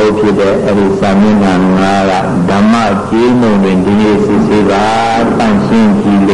ဆောင်ဖို့ဖြစ်တဲ့အဲဒီသာမဏေငါကဓမ္မကြီးမုံတွင်ဒီနေ့စစ်ဆေးပါတန့်ရှင်းကြည်လ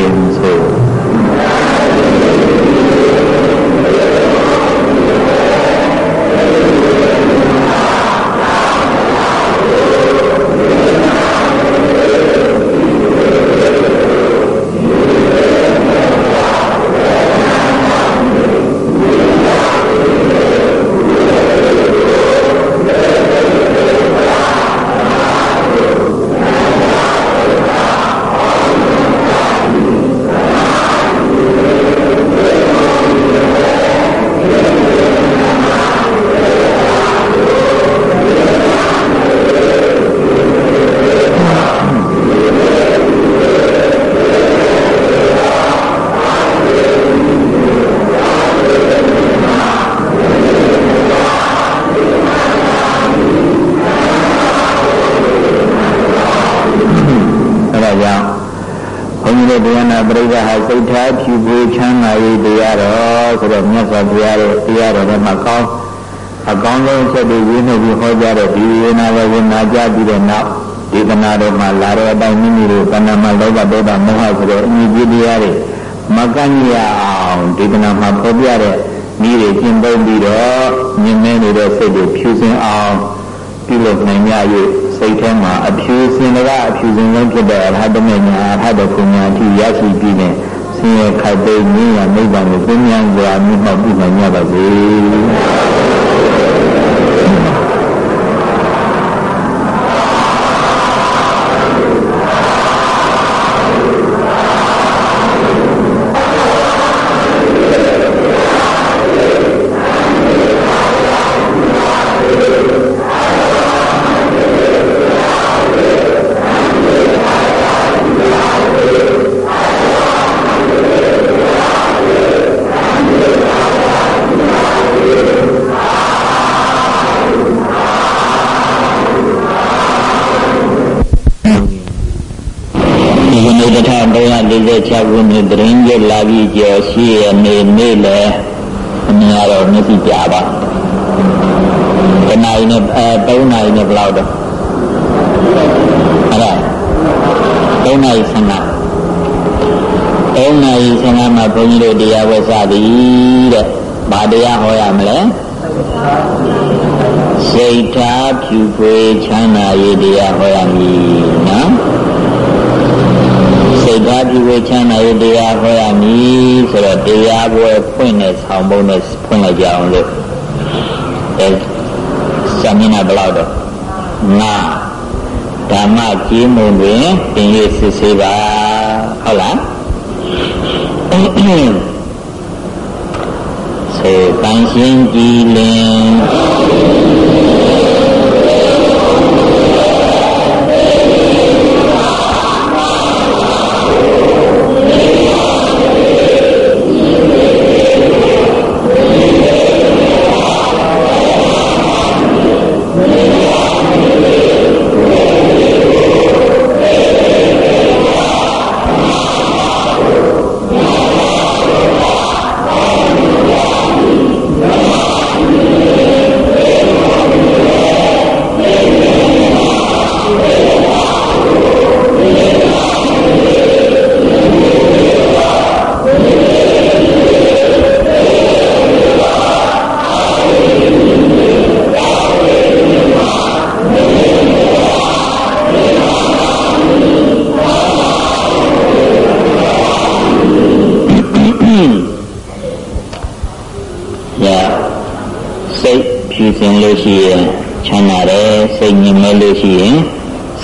င်ဆိုချက်တွေရင်းနှီးပြီးဟောကြားတဲ့ဒီဝေနာဝေနာကြပြီးတဲ့နောက်ဒေသနာတော်မှာလာတဲ့အတိုင်းမိမိတို့ကဏ္ဍမှာလောဘဒေါသမောဟဆိုတဲ့အညီကြီးတရားတွေမကန့်ရအောင်ဒေသနာမှာဖော်ပြတဲ့ဤတွေကျင့်သုံးပြီးတော့မြင်မဲနေတဲ့စိတ်တွေဖြူစင်အောင်ပြုလုပ်နိုင်ကြ၍ စိတ်ထဲမှာအဖြူစင်ကအဖြူစင်ဆုံးဖြစ်တဲ့အရဟတမေညာအရဟတကုညာအထိရရှိပြီးနေဆင်းရဲခိုက်သိငြိမ်းရနိဗ္ဗာန်ကိုပြင်းပြန်စွာမြတ်မှတ်ပြုနိုင်ကြပါစေ 46ခုနှစ်တရင်ကျလာပြီးကျော်ရှိရနေနေလေအများတော့မျက်စိပြပါတနိုင်နဲ့အဲ3နိုင်နဲ့ဘယ်လောက်တော့အဲ့ဒါ3နိုင်ဆန္ဒ3နိုင်ဆန္ဒမှာဘုန်းကြီးတို့တရားဝဲစသည်တဲ့ဘာတရားဟောရမလဲစိတ်ထားဖြူဖွေးချမ်းသာရေးတရားဟောရမည်နော် စိတ်ဓာတ်ပြုဝေချမ်းသာရေးတရားဟောရမည်ဆိုတော့တရားပွဲဖွင့်တဲ့ဆောင်းပုံနဲ့ဖွင့်လိုက်ကြအောင်လို့အဲစာမျက်နှာဘယ်လောက်တော့ငါဓမ္မကြီးမုံတွင်သင်၍စစ်ဆေးပါဟုတ်လားဆိုတန်ရှင်းကြည်လင် လို့ရှိရင်ချမ်းသာတယ်စိတ်ငြိမ်မဲ့လို့ရှိရင်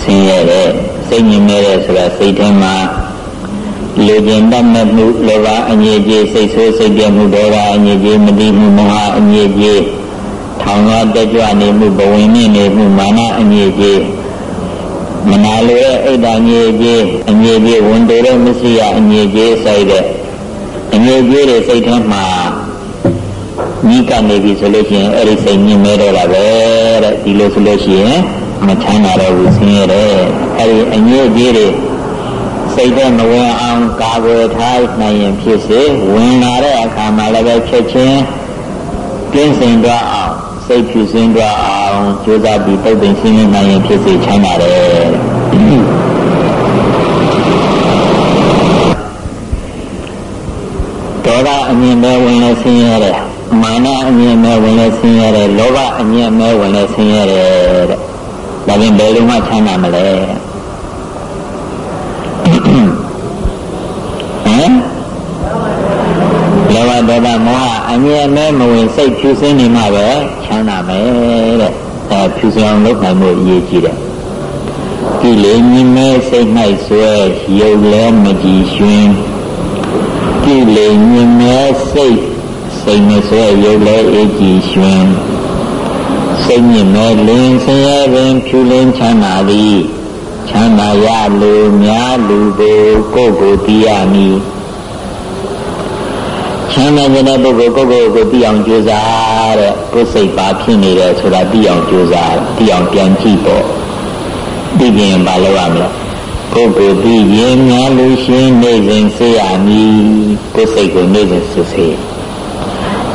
ဆင်းရဲတယ်စိတ်ငြိမ်မဲ့တယ်ဆိုတာစိတ်ထဲမှာလူကျင်တတ်မဲ့မှုလောဘအငြိကြေးစိတ်ဆိုးစိတ်ပြမှုဒေါသအငြိကြေးမတိမှုမောဟအငြိကြေးထောင်ရတက်ကြွနေမှုဘဝင်မြင့်နေမှုမာနအငြိကြေးမနာလိုတဲ့အိတ်တငြိကြေးအငြိကြေးဝန်တိုတဲ့မရှိရအငြိကြေးဆိုင်တဲ့အငြိကြေးတွေစိတ်ထဲမှာ ညီးကနေပြီဆိုလို့ရှိရင်အဲ့ဒီစိတ်ညင်မဲတော့တာပဲတဲ့ဒီလိုဆိုလို့ရှိရင်မချမ်းသာတော့ဘူးဆင်းရဲတယ်ညစ်ကြေးတွေစိတ်ထဲမဝင်အောင်ကာကွယ်ထားနိုင်ရင်ဖြစ်စေဝင်လာတဲ့အခါမှာလည်းပဲချက်ချင်းပြင်းစင်တော့အောင်စိတ်ဖြူစင်းတော့အောင်ကြိုးစားပြီးပုတ်ပင်ရှင်းနိုင်ရင်ဖြစ်စေချမ်းသာတယ်ဒေါသအမြင်ပဲဝင်လဲဆင်းရဲတယ် မာနအမြင်ပဲဝင်လဲဆင်းရဲတယ်လောဘအမြင်ပဲဝင်လဲဆင်းရဲတယ်တဲ့ဒါပြင်ဘယ်လိုမှချမ်းသာမလဲလောဘဒေါသမောဟအမြဲမဲမဝင်စိတ်ဖြူစင်းနေမှပဲချမ်းသာမယ်တဲ့အဲဖြူစင်းအောင်လုပ်နိုင်မှုအရေးကြီးတယ်ဒီလေမြင်မဲစိတ်၌ဆွဲရုပ်လဲမကြည်ရွှင်ဒီလေမြင်မဲစိတ် စိတ်နဲ့ဆွဲရုပ်လဲအေးကြည်ရွှင်စိတ်မြင်မဲလင်းဆင်းရဲပင်ဖြူလင်းချမ်းသာသည်ချမ်းသာရလူများလူကိုကိုယ်ကိုသိရမည်ချမ်းသာတဲ့ပုဂ္ဂိုလ်ကိုယ့်ကိုယ်ကိုသိအောင်ကြိုးစားတဲ့ကိုယ်စိတ်ပါဖြစ်နေတယ်ဆိုတာသိအောင်ကြိုးစားသိအောင်ပြန်ကြည့်ပေါ့သိရင်ဘာလုပ်ရမလဲကိုယ်ကိုယ်သိရင်များလို့ရှင်းနေစဉ်စေရမည်ကိုယ်စိတ်ကိုနေစဉ်စစ်စေ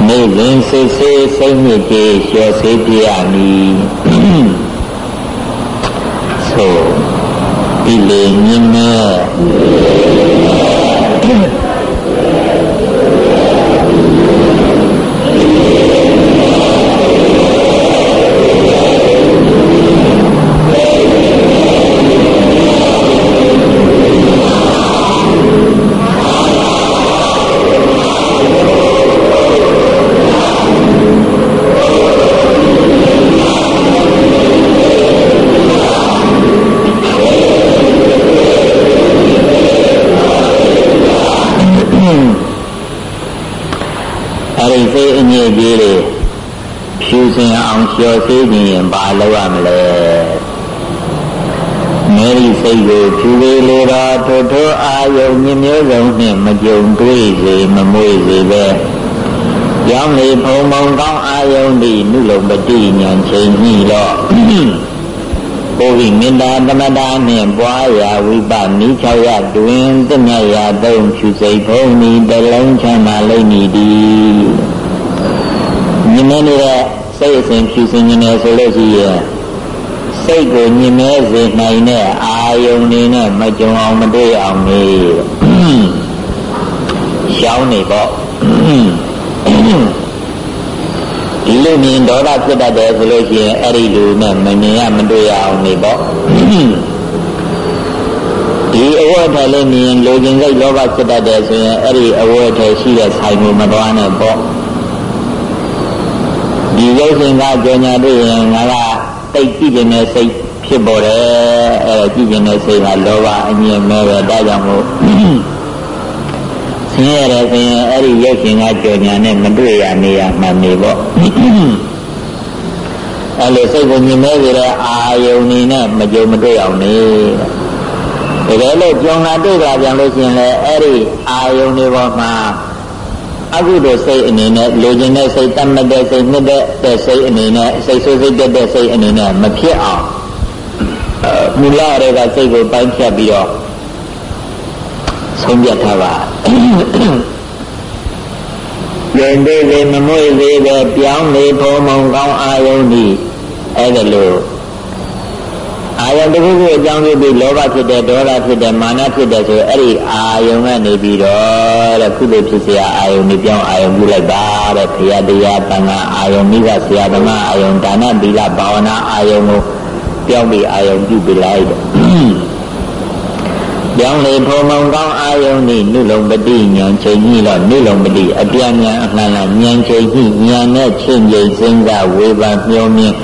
နေစဉ်စစ်စေစိတ်ညစ်ကြေးလျှော်စေပြရမည်ဆိုဒီလေမြင် မဲ့ကျော်သေးခြင်းရင်ဘာလုပ်ရမလဲမေရီစိတ်ကိုဖြူလေးလိုတော်ထိုထိုအာယုံမြမျိုးစုံနှင့်မကြုံတွေ့စေမမွေ့စေပဲရောင်းလေဖုံမုံကောင်းအာယုံသည်နုလုံပတိညာချိန်ညှိတော့ကိုဝိမေတ္တာတမတာနှင့်ပွားရာဝိပနိ၆ရတွင်တမြတ်ရာသုံးဖြူစိတ်ဖုံးဤတလုံးချမ်းသာလိမ့်မည်ဒီ မြင်နေတဲ့စိတ်အစဉ်ဖြူစင်နေတယ်ဆိုလို့ရှိရင်စိတ်ကိုညင်မဲစေနိုင်တဲ့အာယုန်နေနဲ့မကြုံအောင်မတွေ့အောင်နေရှောင်းနေပေါ့ဒီလိုမြင်ဒေါသဖြစ်တတ်တယ်ဆိုလို့ရှိရင်အဲ့ဒီလူနဲ့မမြင်ရမတွေ့ရအောင်နေပေါ့ဒီအဝတ်ထည်လေးမြင်လူကျင်စိတ်လောဘဖြစ်တတ်တယ်ဆိုရင်အဲ့ဒီအဝတ်ထည်ရှိတဲ့ဆိုင်ကိုမသွားနဲ့ပေါ့ ဒီရုပ်ရှင်ကကြောညာတွေ့ရင်ငါကတိတ်ကြည့်နေတဲ့စိတ်ဖြစ်ပေါ်တယ်အဲကြည့်နေတဲ့စိတ်ကလောဘအမြင်မဲ့ပဲဒါကြောင့်မို့ဆင်းရဲတယ်ဆိုရင်အဲ့ဒီရုပ်ရှင်ကကြောညာနဲ့မတွေ့ရနေရမှန်နေပေါ့အဲ့လိုစိတ်ကိုမြင်မဲ့ကြတဲ့အာယုန်နေနဲ့မကြုံမတွေ့အောင်နေတကယ်လို့ကြုံလာတွေ့ကြပြန်လို့ရှိရင်လည်းအဲ့ဒီအာယုန်တွေပေါ်မှာ အကုသိုလ်စိတ်အနေနဲ့လိုချင်တဲ့စိတ်တတ်မှတ်တဲ့စိတ်နှစ်တဲ့စိတ်အနေနဲ့စိတ်ဆိုးစိတ်တက်တဲ့စိတ်အနေနဲ့မဖြစ်အောင်မူလရဲကစိတ်ကိုပိုင်းဖြတ်ပြီးတော့ဆုံးဖြတ်ထားပါရင်သေးသေးမမွေ့သေးပဲပြောင်းလေဖို့မုံကောင်းအာယုန်ဒီအဲ့ဒါလို့ အာယုံတစ်ခုခုအကြောင်းပြုပြီးလောဘဖြစ်တဲ့ဒေါသဖြစ်တဲ့မာနဖြစ်တဲ့ဆိုအဲ့ဒီအာယုံကနေပြီးတော့တဲ့ကုသိုလ်ဖြစ်เสียအာယုံนี่ပြောင်းအာယုံပြုလိုက်ပါတဲ့ခရတရားတန်ခါအာယုံမိဘဆရာသမားအာယုံဒါနသီလဘာဝနာအာယုံကိုပြောင်းပြီးအာယုံပြုပြလိုက်တဲ့ပြောင်းလေဖုံမောင်ကောင်းအာယုန်ဤနုလုံပတိဉာဏ်ချိန်ကြီးတော့နုလုံပတိအပြာဉာဏ်အလှန်လားဉာဏ်ချိန်ကြီးဉာဏ်နဲ့ချင်းချင်းစဉ်းစားဝေဖန်မျောမြင်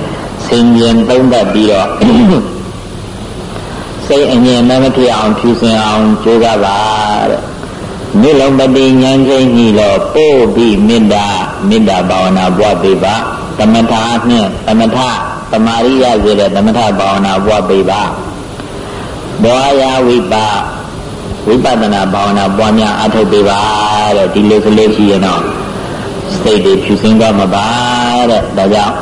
ဆင်ញင်သုံးတတ်ပြီးတော့ စိတ်အငြင်းမဖြစ်အောင်ဖြူစင်အောင်ကြိုးစားပါတဲ့မိလုံးပတိဉာဏ်ချင်းကြီးတော့ပို့ပြီးမေတ္တာမေတ္တာဘာဝနာပွားပေးပါသမထနှင့်သမထသမာရိယဆိုတဲ့သမထဘာဝနာပွားပေးပါဘောယာဝိပါဝိပဿနာဘာဝနာပွားများအထုတ်ပေးပါတဲ့ဒီလိုကလေးရှိရင်တော့စိတ်တွေဖြူစင်သွားမှာပါတဲ့ဒါကြောင့်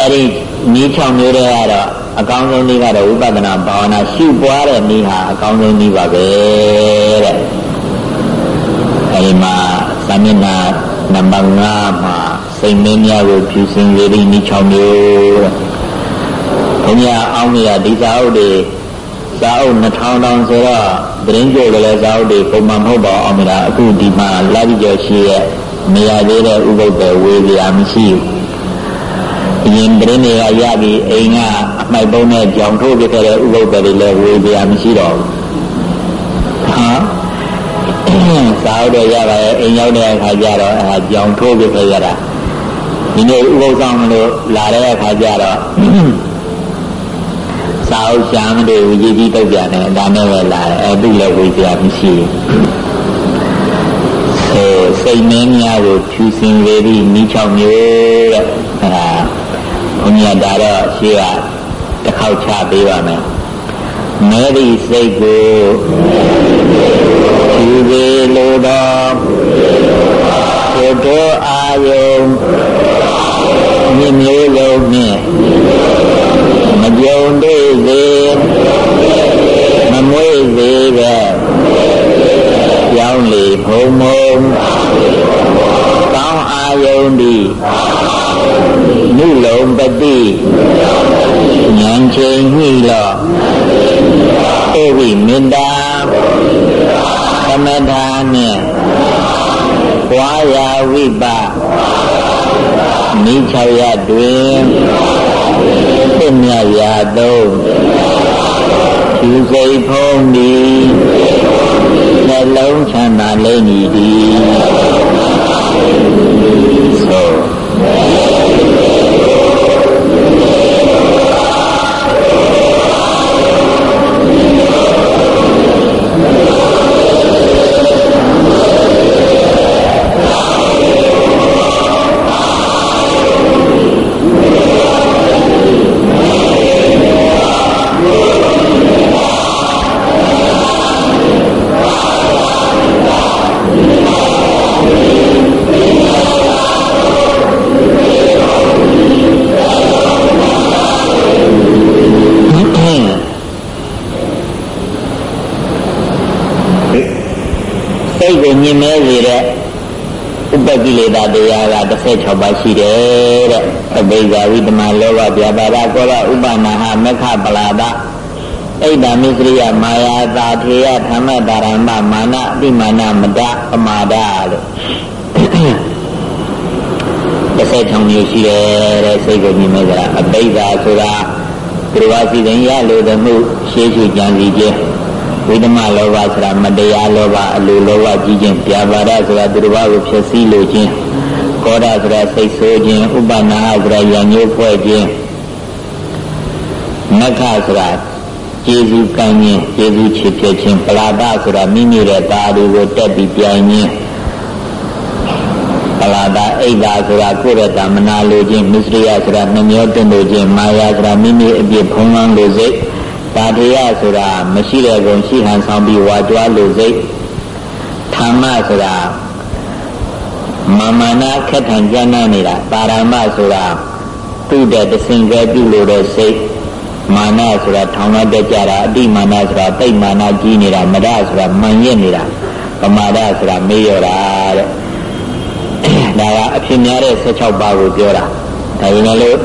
အဲ့ဒီနီးချောင်းမျိုးတွေကတော့ အအကောင်းဆုံးနည်းကတော့ဝိပဿနာဘာဝနာရှုပွားတဲ့နည်းဟာအကောင်းဆုံးနည်းပါပဲတဲ့အဲဒီမှာသာမျက်နှာနံပါတ်5မှာစိတ်မင်းများကိုဖြူစင်ရည်နည်း6မျိုးတဲ့ဘုရားအောင်းရဒီစာအုပ်တွေစာအုပ်2000တောင်ဆိုတော့သတင်းကြိုလည်းစာအုပ်တွေပုံမှန်မဟုတ်ပါအောင်မလားအခုဒီမှာလာပြီးကြောရှိရဲ့မရသေးတဲ့ဥပုပ်ပဲဝေးပြာမရှိဘူး ရင်သတင်းတွေကရပြီးအိမ်ကအမိုက်ပုံးနဲ့ကြောင်ထိုးပြခဲ့တဲ့ဥပုပ်တွေလည်းဝေးပြာမရှိတော့ဘူးဟာစာအုပ်တွေရပါရဲ့အိမ်ရောက်တဲ့အခါကျတော့အဲကြောင်ထိုးပြခဲ့ရတာဒီနေ့ဥပုပ်ဆောင်မလို့လာတဲ့အခါကျတော့စာအုပ်ရှာမတွေ့ဘူးကြီးကြီးတုတ်ပြန်တယ်ဒါနဲ့ပဲလာတယ်အဲသူ့လည်းဝေးစရာမရှိဘူးစိတ်မင်းများကိုဖြူစင်လေသည့်မိ၆မျိုးတဲ့အဲဒါဘု န်းကြီးကဒါတော့ရှေ့ကတစ်ခေါက်ချပေးပါမယ်မဲသည့်စိတ်ကိုဖြူစေလိုသောကိုယ်တော်အာယုံမြင့်မျိုးလုံးနှင့်မကြုံတွေ့စေမမွေးစေပဲကြောင်းလေဖုံမုံကောင်းအာယုန်ဒီ နုလုံးပတိဉာဏ်ချိန်ညှိလောဧဝိမေတ္တာသမထာနှင့်ဝါယာဝိပမိ၆ရတွင်ဖြစ်မြတ်ရာသုံးသူစိတ်ဖုံးသည်နှလုံးချမ်းသာလိမ့်မည်သည်ည ရှိတယ်တဲ့အဘိဇာဝိတမလောဘပြပါဒကောရဥပနာဟမခပလာဒအိဒါမိစရိယမာယာသာထေယဓမ္မတာရမမာနအတိမာနမဒပမာဒလို့16မျိုးရှိတယ်တဲ့စိတ်ကိုမြင်မဲ့ကြတာအဘိဇာဆိုတာသူတော်စီစဉ်ရလို့တမှုရှေးရှုကြံစီခြင်းဝိဓမလောဘဆိုတာမတရားလောဘအလိုလောဘကြီးခြင်းပြာပါဒဆိုတာသူတစ်ပါးကိုဖြစ်စည်းလိုခြင်း ကောဒဆိုတာစိတ်ဆိုးခြင်းဥပနာဟဆိုတာရံညိုးဖွဲ့ခြင်းမက္ခဆိုတာကျေစုကံခြင်းကျေစုချစ်ဖြစ်ခြင်းပလာဒဆိုတာမိမိရဲ့သားတွေကိုတက်ပြီးပြိုင်ခြင်းပလာဒအိဒါဆိုတာကိုယ့်ရဲ့တာမနာလိုခြင်းမစ္စရိယဆိုတာနှမျောတွန့်လိုခြင်းမာယာဆိုတာမိမိအပြစ်ဖုံးလွှမ်းလိုစိတ်တာတရားဆိုတာမရှိတဲ့ကုံရှိဟန်ဆောင်ပြီးဝါကြွားလို့စိတ်ဓမ္မဆိုတာ မမနာခက်ထန်ကြမ်းနာနေတာပါရမဆိုတာသူ့တဲ့တစင်ကဲပြုလို့တဲ့စိတ်မာနဆိုတာထောင်လိုက်ကြတာအတိမာနဆိုတာတိတ်မာနကြီးနေတာမဒဆိုတာမှန်ရစ်နေတာပမာဒဆိုတာမေးရတာတဲ့ဒါကအဖြစ်များတဲ့16ပါးကိုပြောတာဒါပေမဲ့လို့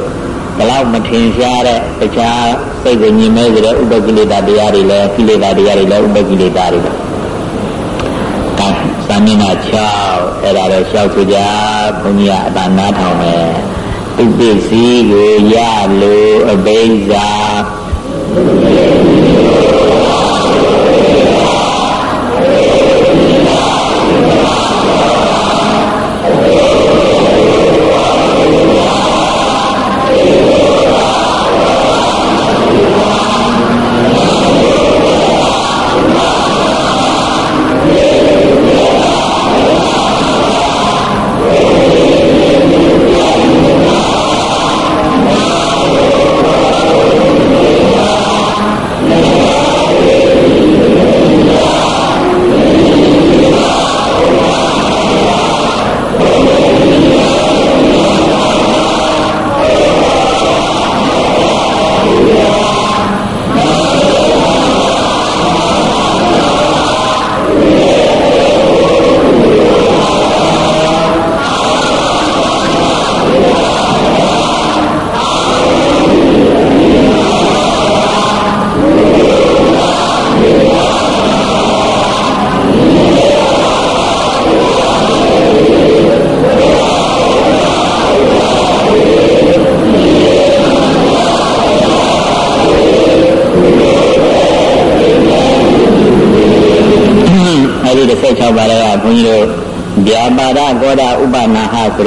ဘလောက်မထင်ရှားတဲ့တခြားစိတ်ကိုညင်မဲကြတဲ့ဥပကိလေသာတရားတွေလည်းကိလေသာတရားတွေလည်းဥပကိလေသာတွေပဲ။ဒါ သာမဏေ6အဲ့ဒါတော့ရှောက်ကြကြဘုန်းကြီးကအတာနားထောင်မယ်။ဥပ္ပစီကိုရလို့အဘိဇာ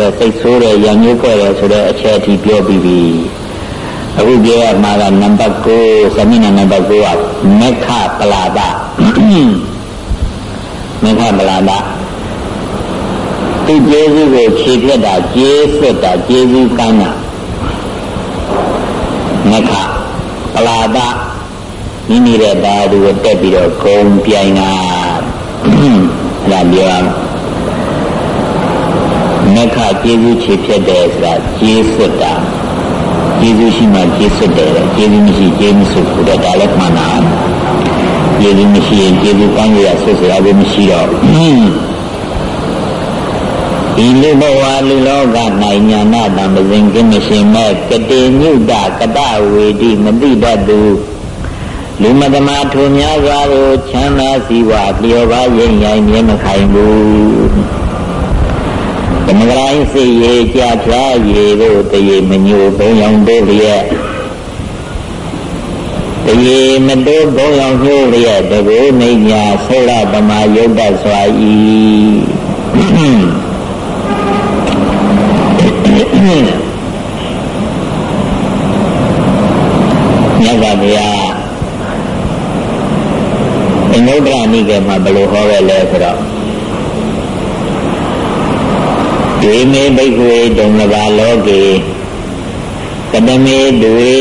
နာဟဆိုတဲ့စိတ်ဆိုးတဲ့ရံမျိုးဖွဲ့တယ်ဆိုတဲ့အချက်အထိပြောပြီးပြီအခုပြောရမှာကနံပါတ်9သမီးနံပါတ်9ကမက္ခပလာဒမက္ခပလာဒသူကျေးဇူးကိုခြေပြတ်တာကျေးစွတ်တာကျေးဇူးကမ်းတာမက္ခပလာဒမိမိရဲ့ဓာတ်ကိုတက်ပြီးတော့ဂုံပြိုင်တာအဲ့ဒါပြောရမ က္ခကျေးဇူးခြေဖြတ်တယ်ဆိုတာကျေးစွတ်တာကျေးဇူးရှိမှကျေးစွတ်တယ်ကျေးဇူးမရှိကျေးမစွတ်ဘူးတဲ့ဒါလည်းမှန်တာကျေးဇူးမရှိရင်ကျေးဇူးကောင်းရဆွတ်စရာလည်းမရှိတော့ဒီလူဘဝလူလောက၌ညာနာတံပဇင်ကင်းမရှင်မဲ့ကတိညုတကတဝေတိမတိတတ်သူလူမတမထိုများစွာကိုချမ်းသာစီဝါလျော်ပါရင်ရိုင်မြဲမခိုင်ဘူး သမဂရိုင်းစိတ်ရေကြဖြားရေတို့တရေမညိုဘုံရောင်တို့လျက်တရေမတိုးဘုံရောင်ညို့လျက်တကူနေညာဆောရပမာယုတ်တစွာဤမြတ်စွာဘုရားအနုဒ္ဒရနိကေမှာဘယ်လိုဟောခဲ့လဲဆိုတော့ဒေမေဘိက္ခွေဒုံလဘာလောကေက တမေတွေ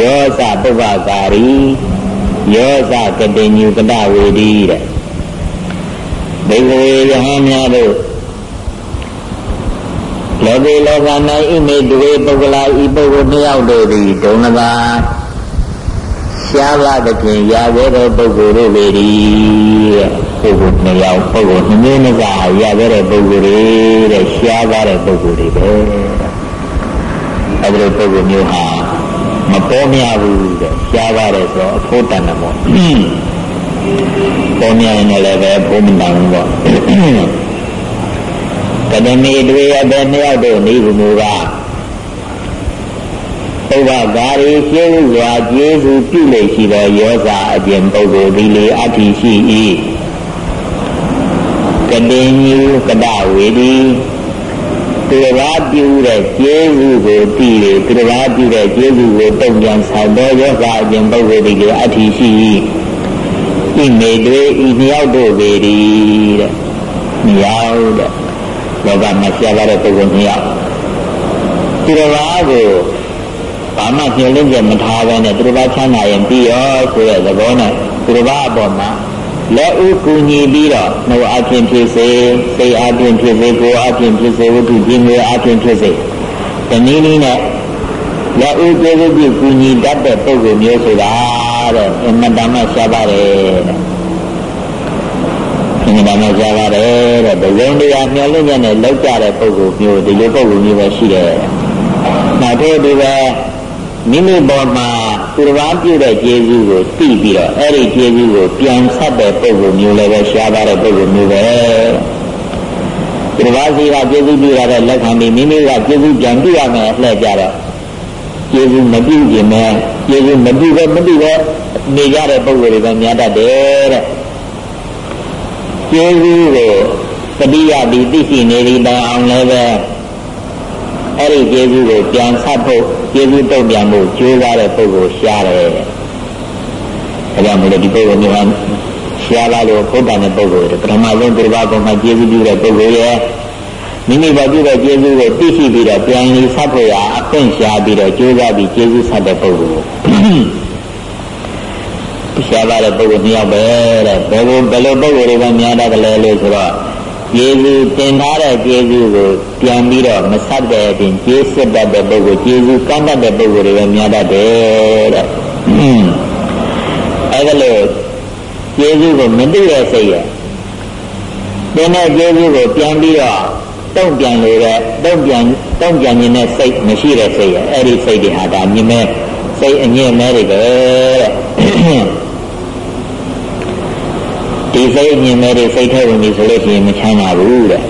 ယောသပုဗ္ဗကာရီယောသကတိညုကတဝေဒီတဲ့ဘိက္ခွေယဟန်များတို့လောကေလောက၌ဣမေတွေပုဂ္ဂလာဤပုဂ္ဂိုလ်နှစ်ယောက်တို့သည်ဒုံလဘာရှားလာတဲ့ဖြင့်ရာခဲ့တဲ့ပုဂ္ဂိုလ်တို့လေဒီပုဂ္ဂိုလ်နှစ်ယောက်ပုဂ္ဂိုလ်နှစ်မျိုးနှစ်စားရာခဲ့တဲ့ပုဂ္ဂိုလ်တွေတဲ့ရှားသွားတဲ့ပုဂ္ဂိုလ်တွေပဲ အဲဒီလိုပုဂ္ဂိုလ်မျိုးဟာမပေါ်မြဘူးတဲ့ရှားသွားတယ်ဆိုတော့အဖို့တန်တယ်ပေါ့ပေါ်မြရင်လည်းပဲဘုံမတန်ဘူးပေါ့ကတမီတွေရတဲ့နှစ်ယောက်တို့နေဘူးမူကပုဗ္ဗကာရီရှင်းစွာကျေးဇူးပြုလေရှိသောယောဇာအပြင်ပုဂ္ဂိုလ်ဒီလေအတ္တိရှိ၏ကတိညူကတဝေဒီ သူတစ်ပါးပြုတဲ့ကျေးဇူးကိုတည်တယ်သူတစ်ပါးပြုတဲ့ကျေးဇူးကိုတုံ့ပြန်ဆောင်သောယောဇာအပြင်ပုဂ္ဂိုလ်ဒီလေအတ္တိရှိ၏ဤမေတွေဤမြောက်တို့ပေသည်တဲ့မြောက်တဲ့လောကမှာရှားရတဲ့ပုဂ္ဂိုလ်မြောက်သူတစ်ပါးကိုဘာမှညှို့လင့်ချက်မထားဘဲနဲ့သူတစ်ပါးချမ်းသာရင်ပြီးရောဆိုတဲ့သဘောနဲ့သူတစ်ပါးအပေါ်မှာ လက်ဥကူညီပြီးတော့နှုတ်အချင်းဖြစ်စေစိတ်အချင်းဖြစ်စေကိုယ်အချင်းဖြစ်စေဝတ္ထုခြင်းတွေအချင်းဖြစ်စေတနည်းနည်းနဲ့လက်ဥကျေစုပြုကူညီတတ်တဲ့ပုဂ္ဂိုလ်မျိုးဆိုတာတဲ့အမှန်တမ်းရှားပါတယ်တဲ့အမှန်တမ်းရှားပါတယ်တဲ့ဘယ်လိုတရားမျှော်လင့်ချက်နဲ့လောက်ကြတဲ့ပုဂ္ဂိုလ်မျိုးဒီလိုပုဂ္ဂိုလ်မျိုးပဲရှိတယ်။နောက်တစ်ဒီပဲမိမိပေါ်မှာ သူတစ်ပါးပြုတဲ့ကျေးဇူးကိုသိပြီးတော့အဲ့ဒီကျေးဇူးကိုပြန်ဆက်တဲ့ပုဂ္ဂိုလ်မျိုးလည်းပဲရှားပါတဲ့ပုဂ္ဂိုလ်မျိုးပဲသူတစ်ပါးစီကကျေးဇူးပြုရတဲ့လက်ခံပြီးမိမိကကျေးဇူးပြန်ပြုရမယ်အလှည့်ကြတော့ကျေးဇူးမပြုခြင်းနဲ့ကျေးဇူးမပြုပဲမပြုပဲနေကြတဲ့ပုဂ္ဂိုလ်တွေပဲများတတ်တယ်တဲ့ကျေးဇူးကိုတတိယဒီသိရှိနေဒီတိုင်အောင်လည်းပဲ အဲ့ဒီကျေးဇူးကိုပြန်ဆက်ဖို့ကျေးဇူးတုံ့ပြန်ဖို့ကြိုးစားတဲ့ပုဂ္ဂိုလ်ရှားတယ်။ဒါကြောင့်မလို့ဒီပုဂ္ဂိုလ်မျိုးကရှားလာလို့ဖုဒ္ဓတဲ့ပုဂ္ဂိုလ်တွေပထမဆုံးသူတစ်ပါးကောင်မှကျေးဇူးပြုတဲ့ပုဂ္ဂိုလ်ရဲ့မိမိဘာပြုတဲ့ကျေးဇူးကိုသိရှိပြီးတော့ပြန်လီဆက်ဖို့ရာအခွင့်ရှားပြီးတော့ကြိုးစားပြီးကျေးဇူးဆက်တဲ့ပုဂ္ဂိုလ်ရှားလာတဲ့ပုဂ္ဂိုလ်နှစ်ယောက်ပဲတဲ့ဘယ်လိုဘယ်လိုပုဂ္ဂိုလ်တွေကများတတ်တယ်လဲလို့ဆိုတော့ ကျေးဇူးတင်ထားတဲ့ကျေးဇူးကိုပြန်ပြီးတော့မဆက်တဲ့အပြင်ကျေးစစ်တတ်တဲ့ပုဂ္ဂိုလ်ကျေးဇူးကမ်းတတ်တဲ့ပုဂ္ဂိုလ်တွေပဲများတတ်တယ်တဲ့အဲဒါလို့ကျေးဇူးကိုမသိတဲ့စိတ်ရဲ့တင်တဲ့ကျေးဇူးကိုပြန်ပြီးတော့တုံ့ပြန်လို့တဲ့တုံ့ပြန်တုံ့ပြန်နေတဲ့စိတ်မရှိတဲ့စိတ်ရဲ့အဲ့ဒီစိတ်တွေဟာဒါမြင်မဲ့စိတ်အငြင်းမဲတွေပဲတဲ့ ဒီစိတ်မြင်မဲ့တွေစိတ်ထဲဝင်ပြီဆိုလို့ရှိရင်မချမ်းသာဘူးတဲ့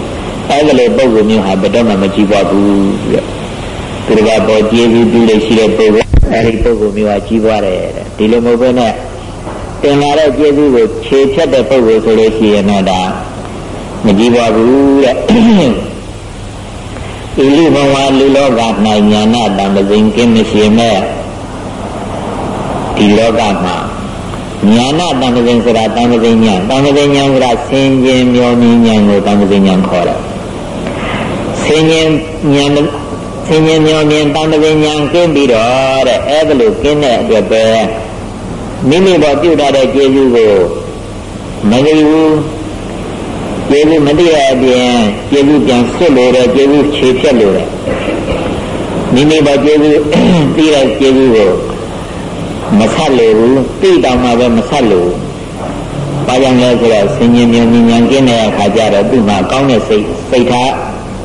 အဲဒါလိုပုံစံမျိုးဟာဘယ်တော့မှမကြည့်ပါဘူးတဲ့သူကပေါ်ကျေးဇူးပြုလို့ရှိတဲ့ပုံစံအဲဒီပုံစံမျိုးဟာကြီးပွားတယ်တဲ့ဒီလိုမဟုတ်ဘဲနဲ့တင်လာတဲ့ကျေးဇူးကိုခြေဖြတ်တဲ့ပုံစံဆိုလို့ရှိရင်တော့ဒါမကြည့်ပါဘူးတဲ့ဣလိဘဝလူလောက၌ညာနာတံပစိန်ကင်းမရှိမဲ့ဒီလောကမှာ ညာနာတံပစိန်ဆိုတာတံပစိန်ညာတံပစိန်ညာဆိုတာဆင်ခြင်မျောမြင်ညာကိုတံပစိန်ညာခေါ်တယ်ဆင်ခြင်ညာဆင်ញင်မျောမြင်တန်တပင်ညာကင်းပြီးတော့တဲ့အဲ့ဒါလို့ကင်းတဲ့အတွက်ပဲမိမိပေါ်ပြုထားတဲ့ကျေးဇူးကိုမသိဘူးကျေးဇူးမသိတဲ့အပြင်ကျေးဇူးပြန်ဆွတ်လို့တဲ့ကျေးဇူးခြေဖြတ်လို့တဲ့မိမိပေါ်ကျေးဇူးသိတဲ့ကျေးဇူးကို မဆက်လို့ဘူးသိတောင်မှပဲမဆက်လို့ဘာကြောင့်လဲဆိုတော့ဆင်ញင်မြင်ဉာဏ်ကင်းတဲ့အခါကျတော့သူ့မှာကောင်းတဲ့စိတ်စိတ်ထား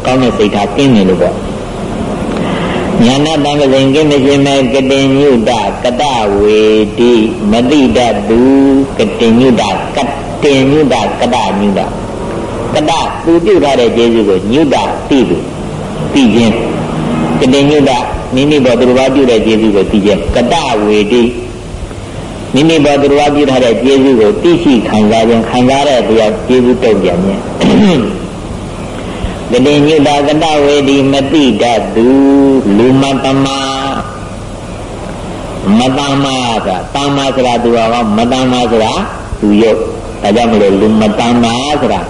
ကောင်းတဲ့စိတ်ထားကင်းနေလို့ပေါ့ညာနာတံပဇင်ကိမရှင်မေကတိညုတကတဝေတိမတိတတုကတိညုတကတိညုတကတညုတကတသူပြုထားတဲ့ကျေးဇူးကိုညုတသိသူသိခြင်းကတိညုတ မိမိဘောသူတော်ဘာပြုတဲ့ကျေးဇူးကိုသိခြင်းကတဝေတိမိမိဘောသူတော်ဘာပြုထားတဲ့ကျေးဇူးကိုသိရှိခံစားခြင်းခံစားတဲ့တရားကျေးဇူးတုံ့ပြန်ခြင်းဂတိညုတာကတဝေဒီမတိတတုလူမတမမတမကတမဆိုတာသူကမတမဆိုတာလူယုတ်ဒါကြောင့်မလို့လူမတမဆိုတာ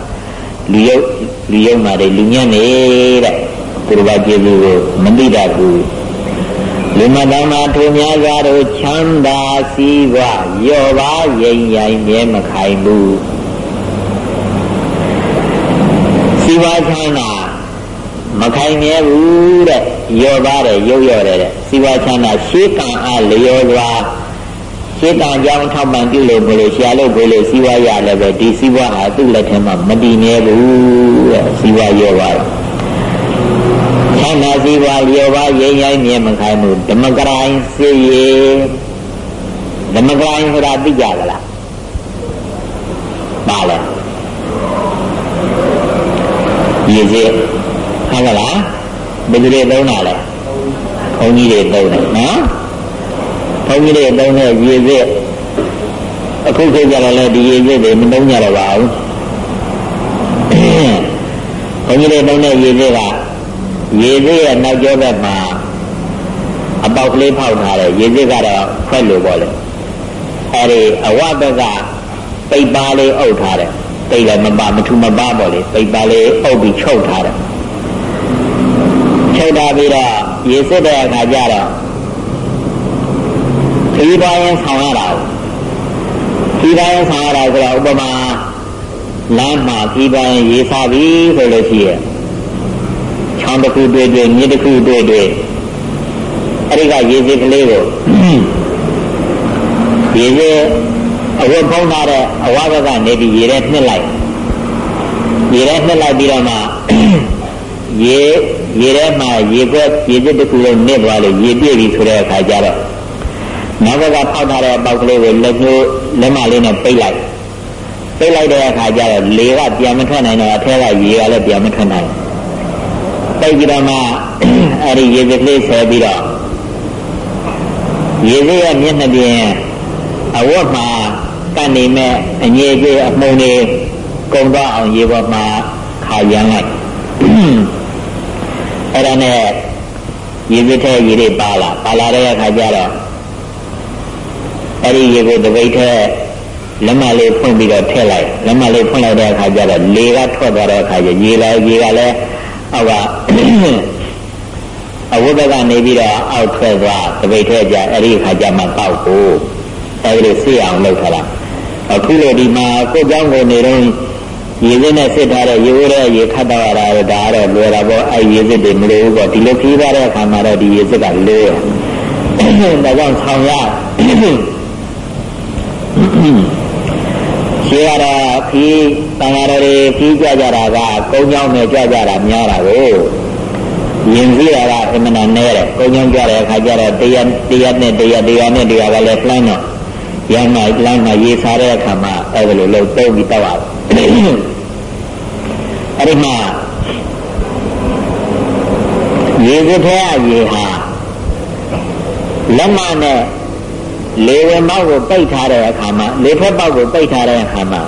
လူယုတ်လူယုတ်မှာတွေလူညံ့နေတဲ့သူတို့ကကျေစုကိုမတိတတ်ဘူး လူမတမထိုများစွာတို့ချမ်းသာစည်းဝရော့ပါရင်ရိုင်မြဲမခိုင်ဘူးစီဝါချမ်းသာမခိုင်မြဲဘူးတဲ့ရော့ပါတယ်ရုပ်ရော့တယ်တဲ့စီဝါချမ်းသာရှေးကံအားလျော်စွာရှေးကံကြောင့်ထောက်ပံ့ပြုလို့ဘလို့ရှာလို့ဘလို့စီဝါရလည်းပဲဒီစီဝါဟာသူ့လက်ထဲမှာမတည်မြဲဘူးတဲ့စီဝါရော့ပါတော့ချ မ်းသာစီဝါလျော်ပါရင်ရိုင်းမြဲမခိုင်ဘူးဓမ္မကရိုင်းစေရဓမ္မကရိုင်းဆိုတာသိကြသလားပါလဲရေစေဟုတ်ကလားဘယ်သူတွေသုံးတာလဲဘုန်းကြီးတွေသုံးတယ်နော်ဘုန်းကြီးတွေသုံးတဲ့ရေစေအခုခေတ်ကြတော့လေဒီရေစေတွေမသုံးကြတော့ပါဘူးဘုန်းကြီးတွေသုံးတဲ့ရေစေက ရေစေရဲ့နောက်ကျောဘက်မှာအပေါက်ကလေးဖောက်ထားတယ်ရေစေကတော့ခွက်လို့ပေါ့လေအဲဒီအဝဘက်ကပိတ်ပါလေးအုပ်ထားတယ်ပိတ်လည်းမပါမထူမပါပေါ့လေပိတ်ပါလေးအုပ်ပြီးချုပ်ထားတယ်ချုပ်ထားပြီးတော့ရေစစ်တဲ့အခါကျတော့ခီးပွားရင်ဆောင်ရတာခီးပွားရင်ဆောင်ရတာဆိုတော့ဥပမာလမ်းမှာခီးပွားရင်ရေစားပြီဆိုလို့ရှိရဲ့ ချောင်းတစ်ခုတွေ့တွေ့မြစ်တစ်ခုတွေ့တွေ့အဲ့ဒီကရေစစ်ကလေးကိုရေစစ်အဝတ်ဖုံးထားတဲ့အဝါဘက်ကနေပြီးရေထဲနှစ်လိုက်ရေထဲနှစ်လိုက်ပြီးတော့မှရေရေထဲမှာရေကွက်ရေစစ်တစ်ခုလုံးနစ်သွားလို့ရေပြည့်ပြီဆိုတဲ့အခါကျတော့နောက်ဘက်ကဖောက်ထားတဲ့အပေါက်ကလေးကိုလက်ညှိုးလက်မလေးနဲ့ပိတ်လိုက်ပိတ်လိုက်တဲ့အခါကျတော့လေကပြန်မထွက်နိုင်တော့အထက်ကရေကလည်းပြန်မထွက်နိုင် ပိတ်ပြီးတော့မှအဲ့ဒီရေစစ်ကလေးဆယ်ပြီးတော့ရေစစ်ရဲ့မျက်နှာပြင်အဝတ်မှာကနေမဲ့အငြိအကျေးအမှုန်တွေကုံတော့အောင်ရေပေါ်မှာခါရမ်းလိုက်အဲ့ဒါနဲ့ရေပြထဲရေတွေပါလာပါလာတဲ့အခါကျတော့အဲ့ဒီရေကိုတပိတ်ထဲလက်မလေးဖွင့်ပြီးတော့ထည့်လိုက်လက်မလေးဖွင့်လိုက်တဲ့အခါကျတော့လေကထွက်သွားတဲ့အခါကျရေလည်းရေကလည်း အောက်ကအဝတ်ဘက်ကနေပြီးတော့အောက်ထွက်သွားတပိတ်ထဲကျအဲ့ဒီအခါကျမှပေါက်ကိုအဲ့ဒီဆေးအောင်လုပ်ထားတာအခုလိုဒီမှာကိုเจ้าကိုနေတော့ရေစစ်နဲ့စစ်ထားတဲ့ရေဝဲတဲ့ရေခတ်တော့ရတာဒါကတော့လွယ်တာပေါ့အဲ့ရေစစ်တွေမလို့ဘူးပေါ့ဒီလိုခီးသွားတဲ့အခါမှာတော့ဒီရေစစ်ကလွယ်ဒါကြောင့်ဆောင်ရရှင်းရတာခီး တန်ဃာတော်တွေခီးကြကြတာကကုန်းချောင်းနဲ့ကြကြတာများတာကိုရင်စည်းရတာအမှန်တန်နဲတယ်ကုန်းချောင်းကြတဲ့အခါကျတော့တရားတရားနဲ့တရားတရားနဲ့တရားကလည်းလှမ်းတော့ရမ်းမှလမ်းမှရေစားတဲ့အခါမှာအဲ့ဒါလိုလို့တုံးပြီးတောက်ရတယ်အဲ့ဒီမှာရေစထဲအရေဟာလက်မနဲ့လေဝင်ပေါက်ကိုပိတ်ထားတဲ့အခါမှာလေထွက်ပေါက်ကိုပိတ်ထားတဲ့အခါမှာ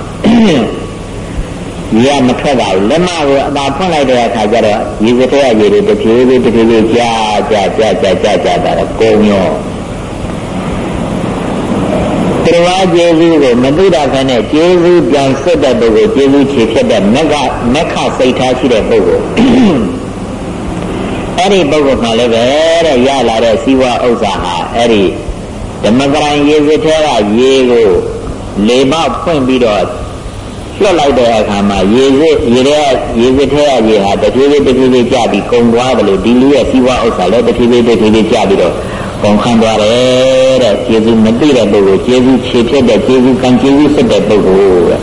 ရေကမထွက်ပါဘူးလက်မကိုအသာဖွင့်လိုက်တဲ့အခါကျတော့ရေစတဲ့ရေတွေတစ်ဖြည်းဖြည်းတစ်ဖြည်းဖြည်းကြာကြာကြာကြာကြာကြာတာကုံရောတရားကျေးဇူးကိုမသိတာခနဲ့ကျေးဇူးပြန်ဆက်တဲ့ပုဂ္ဂိုလ်ကျေးဇူးခြေဖြစ်တဲ့မက်ကမက္ခစိတ်ထားရှိတဲ့ပုဂ္ဂိုလ်အဲ့ဒီပုဂ္ဂိုလ်မှလည်းပဲတဲ့ရလာတဲ့စီဝဥစ္စာဟာအဲ့ဒီဓမ္မဂရံရေစစ်ထဲကရေကိုလေမဖွင့်ပြီးတော့ လွတ်လိုက်တဲ့အခါမှာရေစစ်ရေတဲ့ရေစစ်ထဲကရေဟာတဖြည်းဖြည်းတဖြည်းဖြည်းကျပြီးကုန်သွားတယ်လို့ဒီလူရဲ့စီဝဥစ္စာလည်းတဖြည်းဖြည်းတဖြည်းဖြည်းကျပြီးတော့ကုန်ခန်းသွားတယ်တဲ့ကျေးဇူးမသိတဲ့ပုဂ္ဂိုလ်ကျေးဇူးခြေဖြစ်တဲ့ကျေးဇူးကံကျေးဇူးစစ်တဲ့ပုဂ္ဂိုလ်တဲ့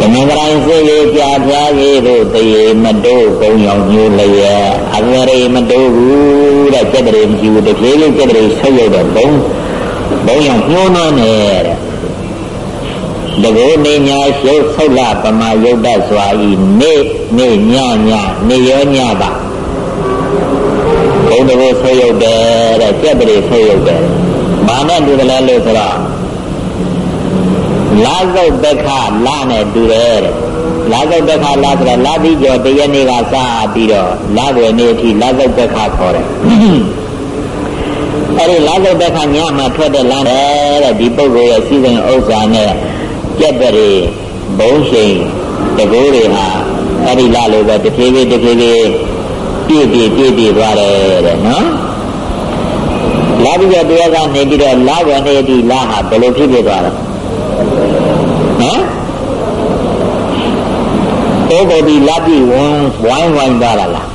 ဓမ္မဂရိုင်းစေရေကြာဖျားရေတို့တရေမတိုးကုံရောင်ညိုလျက်အဝရေမတိုးဘူးတဲ့စက်တရေမရှိဘူးတဖြည်းဖြည်းစက်တရေဆက်ရောက်တဲ့ဘုံဘုံရောင်ညှိုးနှောနေတဲ့ တကောနေညာရှုပ်ဆုတ်လပမာယုတ်တစွာဤနေနေညညနေရောညပါဘုံတကောဆွေးရုပ်တယ်တဲ့စက်တရေဆွေးရုပ်တယ်ဘာနဲ့တူတယ်လဲလို့ဆိုတော့လာဇုတ်တခလာနဲ့တူတယ်တဲ့လာဇုတ်တခလာဆိုတော့လာပြီးကျော်တရနေ့ကစပြီးတော့လာွယ်နေ့အထိလာဇုတ်တခခေါ်တယ်အဲ့ဒီလာဇုတ်တခညမှာထွက်တဲ့လမ်းတယ်တဲ့ဒီပုဂ္ဂိုလ်ရဲ့စီစဉ်ဥစ္စာနဲ့ ကြက်တရေဘုံရှိန်တကူတွေဟာအဲ့ဒီလာလို့ပဲတဖြည်းဖြည်းတဖြည်းဖြည်းပြည့်ပြည့်ပြည့်ပြည့်သွားတယ်တဲ့နော်လာပြီးတော့တရားကနေပြီးတော့လာွယ်နေ့အထိလာဟာဘယ်လိုဖြစ်ဖြစ်သွားလဲနော်တောကိုဒီလက်ပြီးဝန်းဝိုင်းဝိုင်းသွားတာလား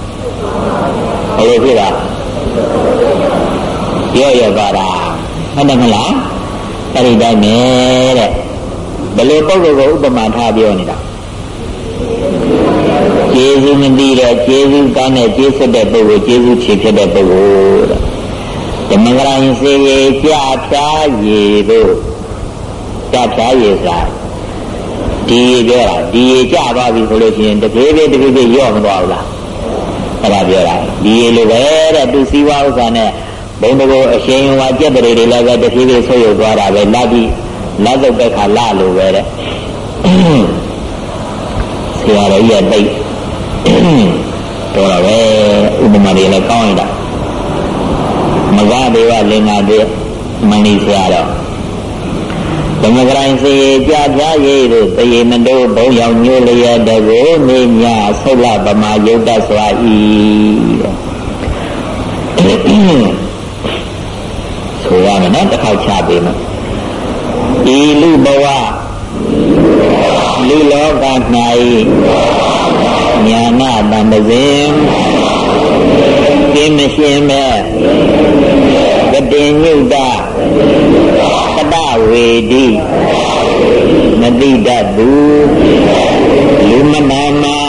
ဘယ်လိုဖြစ်တာရော့ရော့သွားတာဟုတ်တယ်မလားအဲ့ဒီတိုင်းပဲတဲ့ ဘယ်လိုပုဂ္ဂိုလ်ကိုဥပမာထားပြောနေတာကျေးဇူးမသိတဲ့ကျေးဇူးကောင်းတဲ့ကျေးဇူးတဲ့ပုဂ္ဂိုလ်ကျေးဇူးချေဖြစ်တဲ့ပုဂ္ဂိုလ်တဲ့ဓမ္မဂရံစေရေကြဖြားရေတို့ကြဖြားရေဆိုတာဒီရေပြောတာဒီရေကြသွားပြီဆိုလို့ရှိရင်တပြေးပြေးတပြေးပြေးရော့မသွားဘူးလားအဲ့ဒါပြောတာဒီရေလိုပဲတဲ့သူစည်းဝါဥစ္စာနဲ့ဘုံတကောအရှင်ဝါကြက်တရေတွေလည်းပဲတပြေးပြေးဆွေးရုပ်သွားတာပဲလက်ပြီး လက်စုပ်တဲ့ခါလာလိုပဲတဲ့ဆရာတော်ကြီးကတိတ်တော်တော့ပဲဥပမာတွေလည်းကောင်းရတာမဂ္ဂဒေဝလင်္ကာတွေမဏိဆရာတော်သမဂရိုင်းစေကြပြရည်တို့တရေမတို့ဘုံရောက်ညိုလျက်တကိုနေညဆုလပမာယုတ်တစွာဤဆိုရမယ်နော်တစ်ခေါက်ချပေးမယ် ဤလူဘဝလူလောက၌ညာနာတံပဇင်ပြင်းမရှင်မဲ့ကတိညုတကတဝေတိမတိတတ်သူလူမနာမာ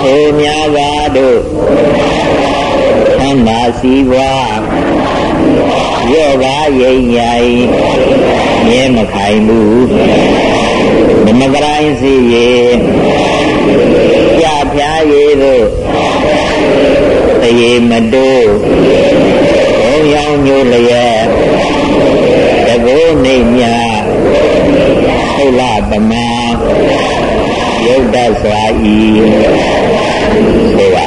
ထိုများသာတို့သန္တာစီဝါ ရောဂါရိမ်ညာမြဲမခိုင်ဘူးဓမ္မကရိုင်းစီရေကြပြားရေတို့တရေမတိုးဘုံရောင်ညိုလျက်တကိုးနေညာဟုတ်လားပမာယုတ်တစွာဤဆိုပါ